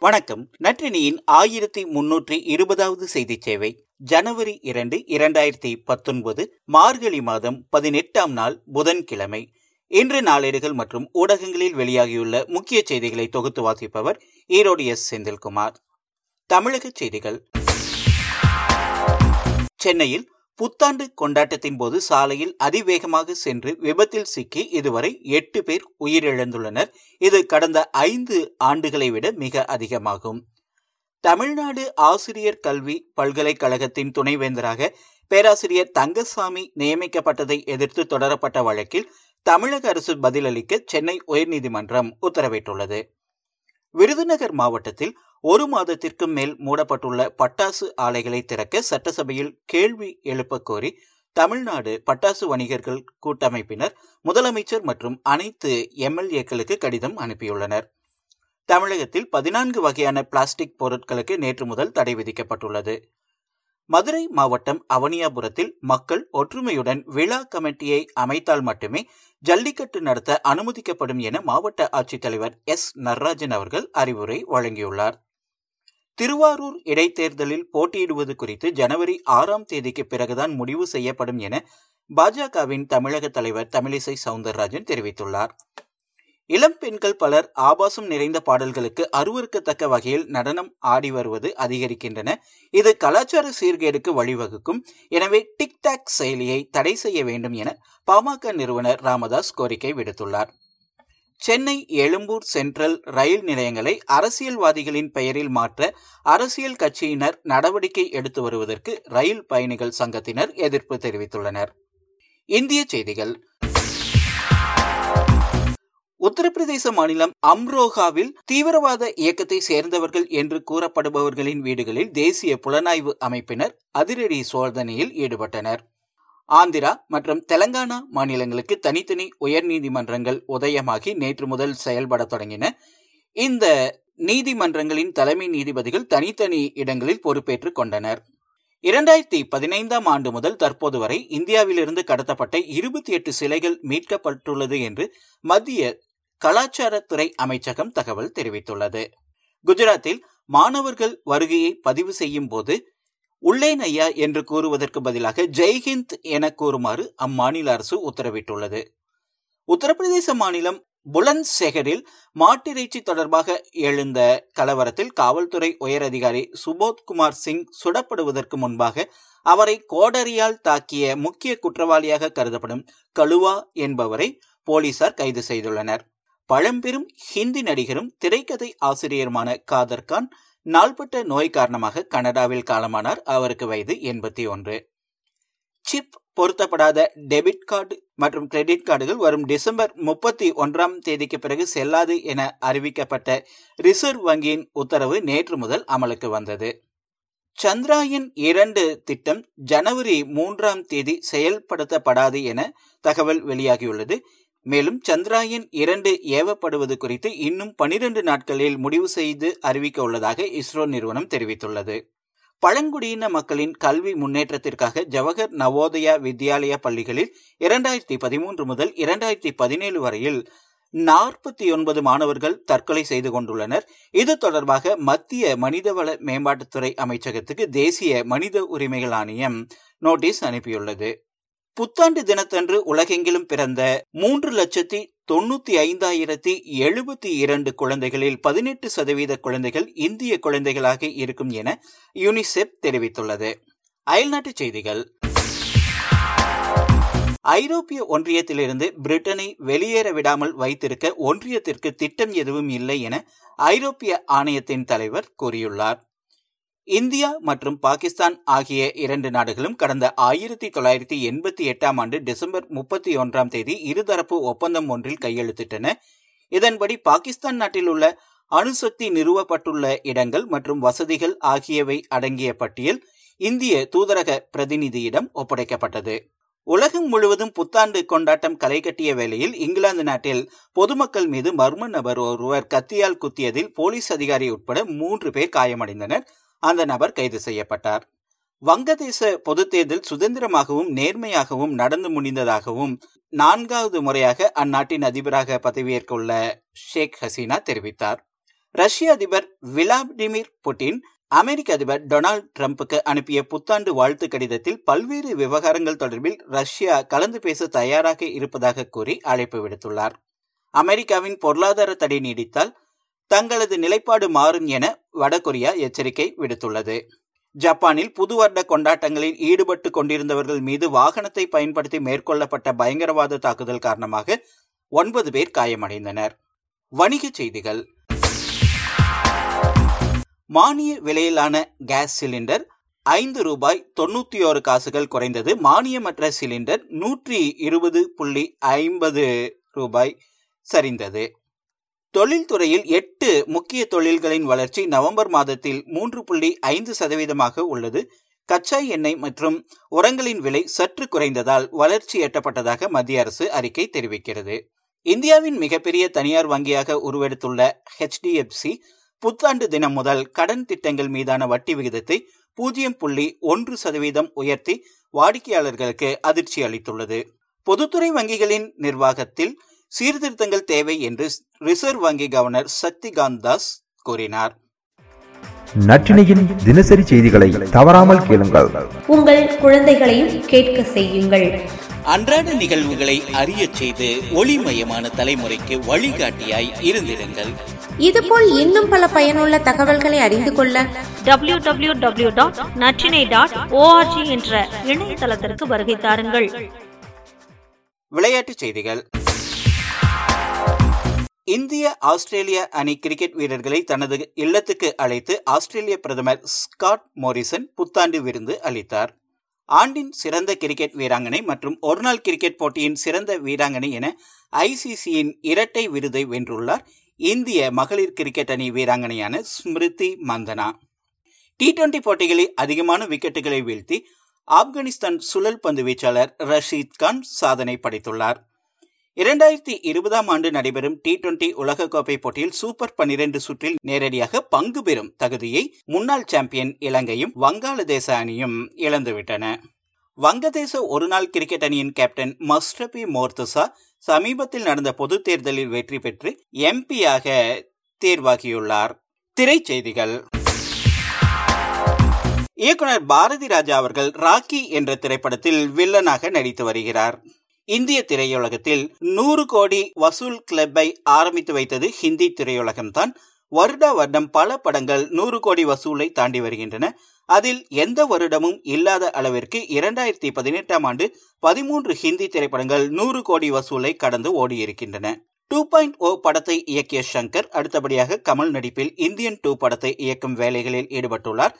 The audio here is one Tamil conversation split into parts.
வணக்கம். நற்றினியின் ஆயிரத்தி முன்னூற்றி இருபதாவது செய்தி சேவை ஜனவரி இரண்டு இரண்டாயிரத்தி பத்தொன்பது மார்கழி மாதம் பதினெட்டாம் நாள் புதன்கிழமை. இன்று நாளேடுகள் மற்றும் ஊடகங்களில் வெளியாகியுள்ள முக்கிய செய்திகளை தொகுத்து வாசிப்பவர் ஈரோடு எஸ். செந்தில்குமார். தமிழக செய்திகள். சென்னையில் புத்தாண்டு கொண்டாட்டத்தின் போது சாலையில் அதிவேகமாக சென்று விபத்தில் சிக்கி இதுவரை எட்டு பேர் உயிரிழந்துள்ளனர். இது கடந்த ஐந்து ஆண்டுகளை விட மிக அதிகமாகும். தமிழ்நாடு ஆசிரியர் கல்வி பல்கலைக்கழகத்தின் துணைவேந்தராக பேராசிரியர் தங்கசாமி நியமிக்கப்பட்டதை எதிர்த்து தொடரப்பட்ட வழக்கில் தமிழக அரசு பதிலளிக்க சென்னை உயர்நீதிமன்றம் உத்தரவிட்டுள்ளது. விருதுநகர் மாவட்டத்தில் ஒரு மாதத்திற்கும் மேல் மூடப்பட்டுள்ள பட்டாசு ஆலைகளை திறக்க சட்டசபையில் கேள்வி எழுப்ப கோரி தமிழ்நாடு பட்டாசு வணிகர்கள் கூட்டமைப்பினர் முதலமைச்சர் மற்றும் அனைத்து எம்எல்ஏக்களுக்கு கடிதம் அனுப்பியுள்ளனர். தமிழகத்தில் பதினான்கு வகையான பிளாஸ்டிக் பொருட்களுக்கு நேற்று முதல் தடை விதிக்கப்பட்டுள்ளது. மதுரை மாவட்டம் அவனியாபுரத்தில் மக்கள் ஒற்றுமையுடன் விழா கமிட்டியை அமைத்தால் மட்டுமே ஜல்லிக்கட்டு நடத்த அனுமதிக்கப்படும் என மாவட்ட ஆட்சித்தலைவர் எஸ். நடராஜன் அவர்கள் அறிவுரை வழங்கியுள்ளார். திருவாரூர் இடைத்தேர்தலில் போட்டியிடுவது குறித்து ஜனவரி ஆறாம் தேதிக்கு பிறகுதான் முடிவு செய்யப்படும் என பாஜகவின் தமிழக தலைவர் தமிழிசை சவுந்தரராஜன் தெரிவித்துள்ளார். இளம் பெண்கள் பலர் ஆபாசம் நிறைந்த பாடல்களுக்கு அருவறுக்கத்தக்க வகையில் நடனம் ஆடி வருவது அதிகரிக்கின்றன. இது கலாச்சார சீர்கேடுக்கு வழிவகுக்கும். எனவே டிக்டாக் செயலியை தடை செய்ய வேண்டும் என பாமக நிறுவனர் ராமதாஸ் கோரிக்கை விடுத்துள்ளார். சென்னை எழும்பூர் சென்ட்ரல் ரயில் நிலையங்களை அரசியல்வாதிகளின் பெயரில் மாற்ற அரசியல் கட்சியினர் நடவடிக்கை எடுத்து வருவதற்கு ரயில் பயணிகள் சங்கத்தினர் எதிர்ப்பு தெரிவித்துள்ளனர். இந்திய செய்திகள். உத்தரப்பிரதேச மாநிலம் அம்ரோகாவில் தீவிரவாத இயக்கத்தை சேர்ந்தவர்கள் என்று கூறப்படுபவர்களின் வீடுகளில் தேசிய புலனாய்வு அமைப்பினர் அதிரடி சோதனையில் ஈடுபட்டனர். ஆந்திரா மற்றும் தெலங்கானா மாநிலங்களுக்கு தனித்தனி உயர்நீதிமன்றங்கள் உதயமாகி நேற்று முதல் செயல்பட தொடங்கின. இந்த நீதிமன்றங்களின் தலைமை நீதிபதிகள் தனித்தனி இடங்களில் பொறுப்பேற்றுக் கொண்டனர். இரண்டாயிரத்தி பதினைந்தாம் ஆண்டு முதல் தற்போது வரை இந்தியாவிலிருந்து கடத்தப்பட்ட இருபத்தி எட்டு சிலைகள் மீட்கப்பட்டுள்ளது என்று மத்திய கலாச்சாரத்துறை அமைச்சகம் தகவல் தெரிவித்துள்ளது. குஜராத்தில் மாணவர்கள் வருகையை பதிவு செய்யும் போது உள்ளேன் ஐயா என்று கூறுவதற்கு பதிலாக ஜெய்ஹிந்த் என கூறுமாறு அம்மாநில அரசு உத்தரவிட்டுள்ளது. உத்தரப்பிரதேச மாநிலம் புலந்த் செகரில் மாட்டிறைச்சி தொடர்பாக எழுந்த கலவரத்தில் காவல்துறை உயர் அதிகாரி சுபோத்குமார் சிங் சுடப்படுவதற்கு முன்பாக அவரை கோடரியால் தாக்கிய முக்கிய குற்றவாளியாக கருதப்படும் கலுவா என்பவரை போலீசார் கைது செய்துள்ளனர். பழம்பெரும் ஹிந்தி நடிகரும் திரைக்கதை ஆசிரியருமான காதர் கான் நாள்பட்ட நோய் காரணமாக கனடாவில் காலமானார் அவருக்கு வயது எண்பத்தி ஒன்று. சிப் பொருத்தப்படாத டெபிட் கார்டு மற்றும் கிரெடிட் கார்டுகள் வரும் டிசம்பர் முப்பத்தி ஒன்றாம் தேதிக்கு பிறகு செல்லாது என அறிவிக்கப்பட்ட ரிசர்வ் வங்கியின் உத்தரவு நேற்று முதல் அமலுக்கு வந்தது. சந்திராயன் இரண்டு திட்டம் ஜனவரி மூன்றாம் தேதி செயல்படுத்தப்படாது என தகவல் வெளியாகியுள்ளது. மேலும் சந்திராயன் இரண்டு ஏவப்படுவது குறித்து இன்னும் பனிரெண்டு நாட்களில் முடிவு செய்து அறிவிக்க உள்ளதாக இஸ்ரோ நிறுவனம் தெரிவித்துள்ளது. பழங்குடியின மக்களின் கல்வி முன்னேற்றத்திற்காக ஜவஹர் நவோதயா வித்யாலயா பள்ளிகளில் இரண்டாயிரத்தி பதிமூன்று முதல் இரண்டாயிரத்தி பதினேழு வரையில் நாற்பத்தி ஒன்பது மாணவர்கள் தற்கொலை செய்து கொண்டுள்ளனர். இது தொடர்பாக மத்திய மனிதவள மேம்பாட்டுத்துறை அமைச்சகத்துக்கு தேசிய மனித உரிமைகள் ஆணையம் நோட்டீஸ் அனுப்பியுள்ளது. புத்தாண்டு தினத்தன்று உலகெங்கிலும் பிறந்த மூன்று லட்சத்தி தொண்ணூத்தி ஐந்தாயிரத்தி எழுபத்தி இரண்டு குழந்தைகளில் பதினெட்டு சதவீத குழந்தைகள் இந்திய குழந்தைகளாக இருக்கும் என யுனிசெப் தெரிவித்துள்ளது. அயல்நாட்டு செய்திகள். ஐரோப்பிய ஒன்றியத்திலிருந்து பிரிட்டனை வெளியேற விடாமல் வைத்திருக்க ஒன்றியத்திற்கு திட்டம் எதுவும் இல்லை என ஐரோப்பிய ஆணையத்தின் தலைவர் கூறியுள்ளார். இந்தியா மற்றும் பாகிஸ்தான் ஆகிய இரண்டு நாடுகளும் கடந்த ஆயிரத்தி தொள்ளாயிரத்தி எண்பத்தி எட்டாம் ஆண்டு டிசம்பர் முப்பத்தி ஒன்றாம் தேதி இருதரப்பு ஒப்பந்தம் ஒன்றில் கையெழுத்திட்டன. இதன்படி பாகிஸ்தான் நாட்டில் உள்ள அணுசக்தி நிறுவப்பட்டுள்ள இடங்கள் மற்றும் வசதிகள் ஆகியவை அடங்கிய பட்டியல் இந்திய தூதரக பிரதிநிதியிடம் ஒப்படைக்கப்பட்டது. உலகம் முழுவதும் புத்தாண்டு கொண்டாட்டம் களை கட்டிய வேளையில் இங்கிலாந்து நாட்டில் பொதுமக்கள் மீது மர்ம நபர் ஒருவர் கத்தியால் குத்தியதில் போலீஸ் அதிகாரி உட்பட மூன்று பேர் காயமடைந்தனர். அந்த நபர் கைது செய்யப்பட்டார். வங்கதேச பொது தேர்தல் சுதந்திரமாகவும் நேர்மையாகவும் நடந்து முடிந்ததாகவும் நான்காவது முறையாக அந்நாட்டின் அதிபராக பதவியேற்க உள்ள ஷேக் ஹசீனா தெரிவித்தார். ரஷ்ய அதிபர் விளாடிமிர் புட்டின் அமெரிக்க அதிபர் டொனால்டு டிரம்புக்கு அனுப்பிய புத்தாண்டு வாழ்த்து கடிதத்தில் பல்வேறு விவகாரங்கள் தொடர்பில் ரஷ்யா கலந்து பேச தயாராக இருப்பதாக கூறி அழைப்பு விடுத்துள்ளார். அமெரிக்காவின் பொருளாதார தடை நீடித்தால் தங்களது நிலைப்பாடு மாறும் என வடகொரியா எச்சரிக்கை விடுத்துள்ளது. ஜப்பானில் புது வருட கொண்டாட்டங்களில் ஈடுபட்டு கொண்டிருந்தவர்கள் மீது வாகனத்தை பயன்படுத்தி மேற்கொள்ளப்பட்ட பயங்கரவாத தாக்குதல் காரணமாக ஒன்பது பேர் காயமடைந்தனர். வணிகச் செய்திகள். மானிய விலையிலான கேஸ் சிலிண்டர் ஐந்து ரூபாய் தொண்ணூற்றி ஓரு காசுகள் குறைந்தது. மானியமற்ற சிலிண்டர் நூற்றி இருபது புள்ளி ஐம்பது ரூபாய் சரிந்தது. தொழில்துறையில் எட்டு முக்கிய தொழில்களின் வளர்ச்சி நவம்பர் மாதத்தில் மூன்று புள்ளி ஐந்து சதவீதமாக உள்ளது. கச்சா எண்ணெய் மற்றும் உரங்களின் விலை சற்று குறைந்ததால் வளர்ச்சி எட்டப்பட்டதாக மத்திய அரசு அறிக்கை தெரிவிக்கிறது. இந்தியாவின் மிகப்பெரிய தனியார் வங்கியாக உருவெடுத்துள்ள ஹெச்டிஎஃப்சி புத்தாண்டு தினம் முதல் கடன் திட்டங்கள் மீதான வட்டி விகிதத்தை பூஜ்ஜியம் புள்ளி ஒன்று சதவீதம் உயர்த்தி வாடிக்கையாளர்களுக்கு அதிர்ச்சி அளித்துள்ளது. பொதுத்துறை வங்கிகளின் நிர்வாகத்தில் சீர்திருத்தங்கள் தேவை என்று ரிசர்வ் வங்கி கவர்னர் சக்திகாந்த் தாஸ் கூறினார். நற்றினையின் தினசரி செய்திகளை தவறாமல் கேளுங்கள். உங்கள் குழந்தைகளையும் கேட்க செய்யுங்கள். அன்றாட நிகழ்வுகளை அறிய செய்து ஒளிமயமான தலைமுறைக்கு வழிகாட்டியாய் இருந்திருங்கள் இதுபோல் இன்னும் பல பயனுள்ள தகவல்களை அறிந்து கொள்ள W W W dot Natrinai dot O R G என்ற இணையதளத்திற்கு வருகை தாருங்கள். விளையாட்டுச் செய்திகள். இந்திய ஆஸ்திரேலிய அணி கிரிக்கெட் வீரர்களை தனது இல்லத்துக்கு அழைத்து ஆஸ்திரேலிய பிரதமர் ஸ்காட் மோரிசன் புத்தாண்டு விருந்து அளித்தார். ஆண்டின் சிறந்த கிரிக்கெட் வீராங்கனை மற்றும் ஒருநாள் கிரிக்கெட் போட்டியின் சிறந்த வீராங்கனை என ஐசிசியின் இரட்டை விருதை வென்றுள்ளார் இந்திய மகளிர் கிரிக்கெட் அணி வீராங்கனையான ஸ்மிருதி மந்தனா. டி டுவெண்டி போட்டிகளில் அதிகமான விக்கெட்டுகளை வீழ்த்தி ஆப்கானிஸ்தான் சுழல் பந்து வீச்சாளர் ரஷீத் கான் சாதனை படைத்துள்ளார். இரண்டாயிரத்தி இருபதாம் ஆண்டு நடைபெறும் டி டுவெண்டி உலகக்கோப்பை போட்டியில் சூப்பர் பன்னிரண்டு சுற்றில் நேரடியாக பங்கு பெறும் தகுதியை முன்னாள் சாம்பியன் இலங்கையும் வங்காளதேச அணியும் இழந்துவிட்டன. வங்கதேச ஒருநாள் கிரிக்கெட் அணியின் கேப்டன் மஸ்ரபி மோர்துசா சமீபத்தில் நடந்த பொது தேர்தலில் வெற்றி பெற்று எம்பியாக தேர்வாகியுள்ளார். திரைச்செய்திகள். இயக்குனர் பாரதி ராஜா அவர்கள் ராக்கி என்ற திரைப்படத்தில் வில்லனாக நடித்து வருகிறார். இந்திய திரையுலகத்தில் நூறு கோடி வசூல் கிளப்பை ஆரம்பித்து வைத்தது ஹிந்தி திரையுலகம்தான். வருடா வருடம் பல படங்கள் நூறு கோடி வசூலை தாண்டி வருகின்றன. அதில் எந்த வருடமும் இல்லாத அளவிற்கு இரண்டாயிரத்தி பதினெட்டாம் ஆண்டு பதிமூன்று ஹிந்தி திரைப்படங்கள் நூறு கோடி வசூலை கடந்து ஓடியிருக்கின்றன. டூ பாயிண்ட் ஓ படத்தை இயக்கிய சங்கர் அடுத்தபடியாக கமல் நடிப்பில் இந்தியன் டூ படத்தை இயக்கும் வேலைகளில் ஈடுபட்டுள்ளார்.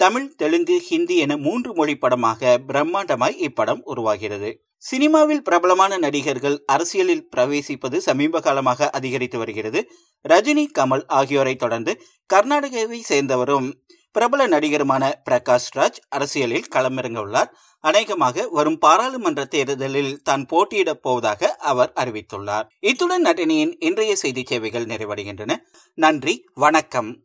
தமிழ் தெலுங்கு ஹிந்தி என மூன்று மொழி படமாக பிரம்மாண்டமாய் இப்படம் உருவாகிறது. சினிமாவில் பிரபலமான நடிகர்கள் அரசியலில் பிரவேசிப்பது சமீப காலமாக அதிகரித்து வருகிறது. ரஜினி கமல் ஆகியோரை தொடர்ந்து கர்நாடகாவை சேர்ந்தவரும் பிரபல நடிகருமான பிரகாஷ் ராஜ் அரசியலில் களமிறங்க உள்ளார் அநேகமாக வரும் பாராளுமன்ற தேர்தலில் தான் போட்டியிடப் போவதாக அவர் அறிவித்துள்ளார். இத்துடன் நட்டினியின் இன்றைய செய்தி சேவைகள் நிறைவடைகின்றன. நன்றி வணக்கம்.